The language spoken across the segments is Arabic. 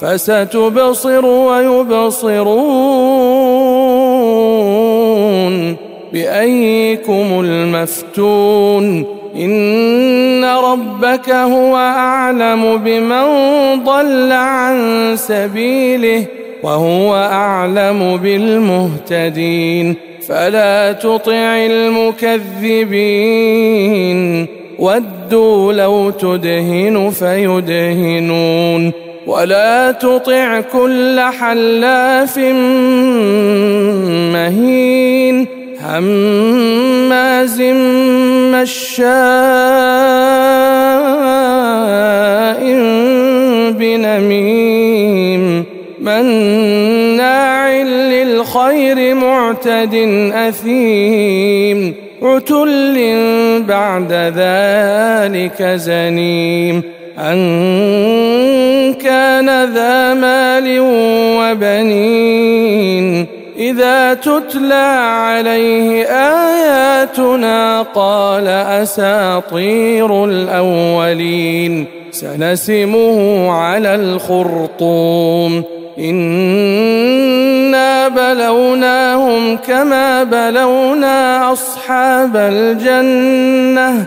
فستبصر ويبصرون بأيكم المفتون إن ربك هو أعلم بمن ضل عن سبيله وهو أعلم بالمهتدين فلا تطع المكذبين ودوا لو تدهن فيدهنون ولا تطع كل حلاف مهين هماز مشاء بنميم مناع للخير معتد اثيم عتل بعد ذلك زنيم أن كان ذا مال وبنين. إذا تتلى عليه آياتنا قال أساطير الأولين. سنسمه على الخرطوم. إنا بلوناهم كما بلونا أصحاب الجنة.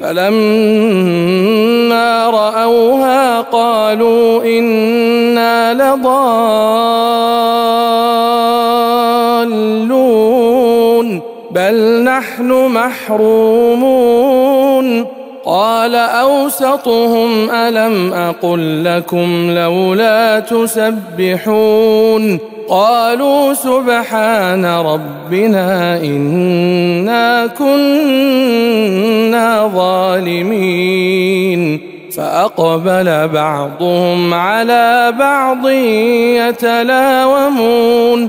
فلما رأوها قالوا إنا لضالون بل نحن محرومون. قال أوسطهم ألم أقل لكم لولا تسبحون قالوا سبحان ربنا إنا كنا ظالمين فأقبل بعضهم على بعض يتلاومون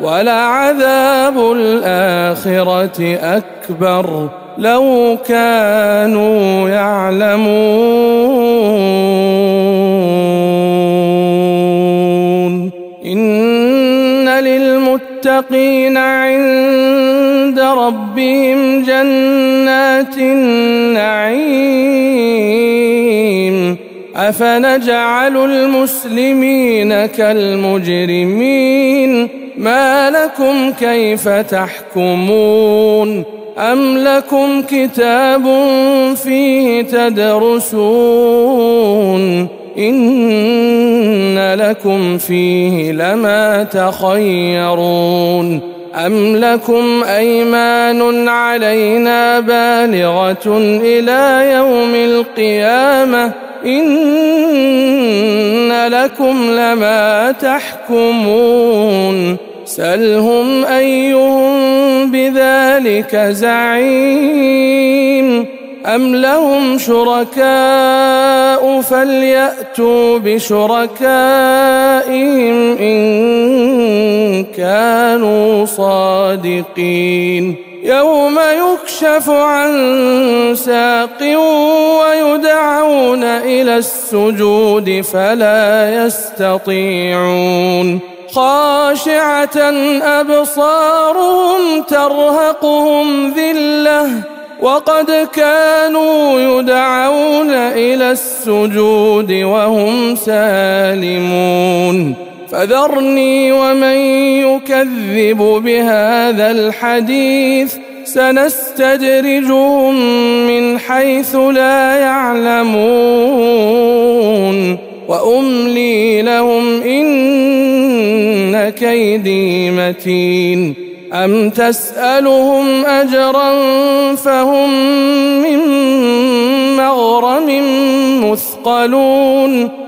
ولعذاب الاخره اكبر لو كانوا يعلمون ان للمتقين أفنجعل المسلمين كالمجرمين؟ ما لكم كيف تحكمون؟ أم لكم كتاب فيه تدرسون؟ إن لكم فيه لما تخيرون؟ أم لكم أيمان علينا بالغة إلى يوم القيامة؟ إن لكم لما تحكمون سلهم ايهم بذلك زعيم ام لهم شركاء فلياتوا بشركائهم ان كانوا صادقين يوم يكشف عن ساق ويدعون إلى السجود فلا يستطيعون. خاشعة أبصارهم ترهقهم ذلة وقد كانوا يدعون إلى السجود وهم سالمون. فذرني ومن يكذب بهذا الحديث سنستدرجهم من حيث لا يعلمون وأملي لهم إن كيدي متين أم تسألهم أجرا فهم من مغرم مثقلون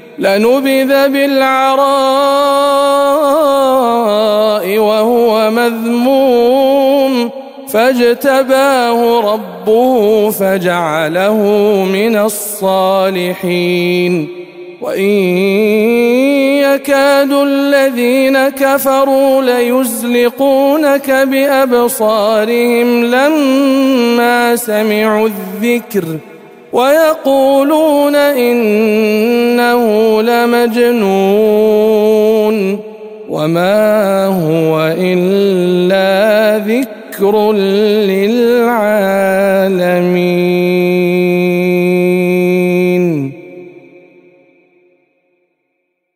لنبذ بالعراء وهو مذموم فاجتباه ربه فجعله من الصالحين وإن يكاد الذين كفروا ليزلقونك بأبصارهم لما سمعوا الذكر ويقولون إنه لمجنون وما هو إلا ذكر للعالمين.